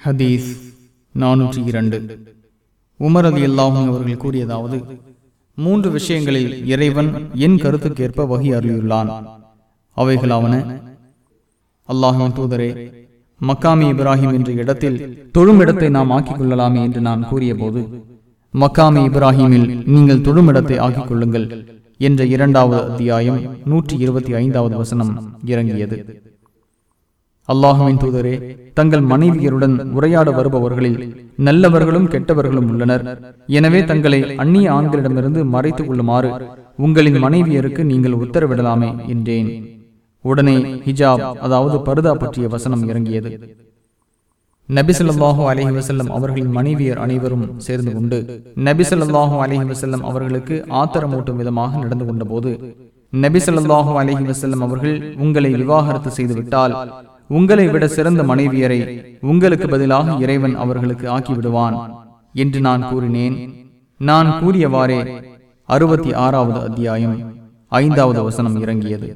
ஹதீஸ் நானூற்றி இரண்டு. உமரது அல்லாஹும் அவர்கள் கூறியதாவது மூன்று விஷயங்களில் இறைவன் என் கருத்துக்கேற்ப வகி அருளியுள்ளான் அவைகளாவன அல்லாஹின் தூதரே மக்காமி இப்ராஹிம் என்ற இடத்தில் தொழும் இடத்தை நாம் ஆக்கிக் கொள்ளலாமே என்று நான் கூறிய போது மக்காமி இப்ராஹிமில் நீங்கள் தொழும் இடத்தை ஆக்கிக் கொள்ளுங்கள் என்ற இரண்டாவது அத்தியாயம் நூற்றி இருபத்தி ஐந்தாவது வசனம் இறங்கியது. அல்லாஹுவின் தூதரே தங்கள் மனைவியருடன் உரையாட வருபவர்களில் நல்லவர்களும் கெட்டவர்களும் உள்ளனர். எனவே தங்களை அந்நிய ஆண்களிடமிருந்து மறைத்துக் கொள்ளுமாறு உங்களின் மனைவியருக்கு நீங்கள் உத்தரவிடலாமே என்றேன். உடனே ஹிஜாப் அதாவது பருதா பற்றிய வசனம் இறங்கியது. நபிசல்லாஹூ அலஹி வசல்லம் அவர்களின் மனைவியர் அனைவரும் சேர்ந்து கொண்டு நபிசல்லாஹூ அலஹி வசல்லம் அவர்களுக்கு ஆத்திரமூட்டும் விதமாக நடந்து கொண்ட போது நபிசல்லாஹூ அலஹி வசல்லம் அவர்கள் உங்களை விவாகரத்து செய்துவிட்டால் உங்களை விட சிறந்த மனைவியரை உங்களுக்கு பதிலாக இறைவன் அவர்களுக்கு ஆக்கிவிடுவான் என்று நான் கூறினேன். நான் கூறியவாறே அறுபத்தி ஆறாவது அத்தியாயம் ஐந்தாவது வசனம் இறங்கியது.